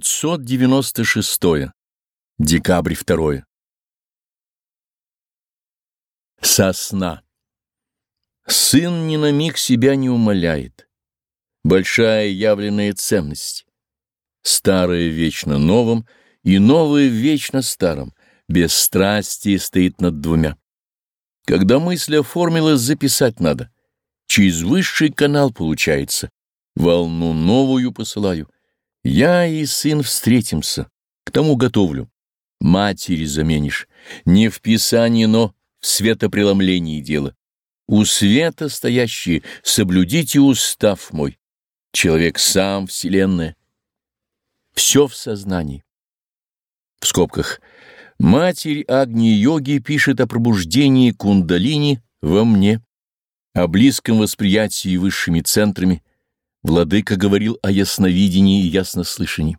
596. Декабрь 2. Сосна. Сын ни на миг себя не умоляет. Большая явленная ценность. Старое вечно новым, и новое вечно старым. Без страсти стоит над двумя. Когда мысль оформилась, записать надо. Через высший канал получается. Волну новую посылаю — я и сын встретимся, к тому готовлю. Матери заменишь, не в писании, но в светопреломлении дело. У света стоящие соблюдите устав мой. Человек сам, Вселенная. Все в сознании. В скобках. Матерь Агни-йоги пишет о пробуждении кундалини во мне, о близком восприятии высшими центрами, Владыка говорил о ясновидении и яснослышании.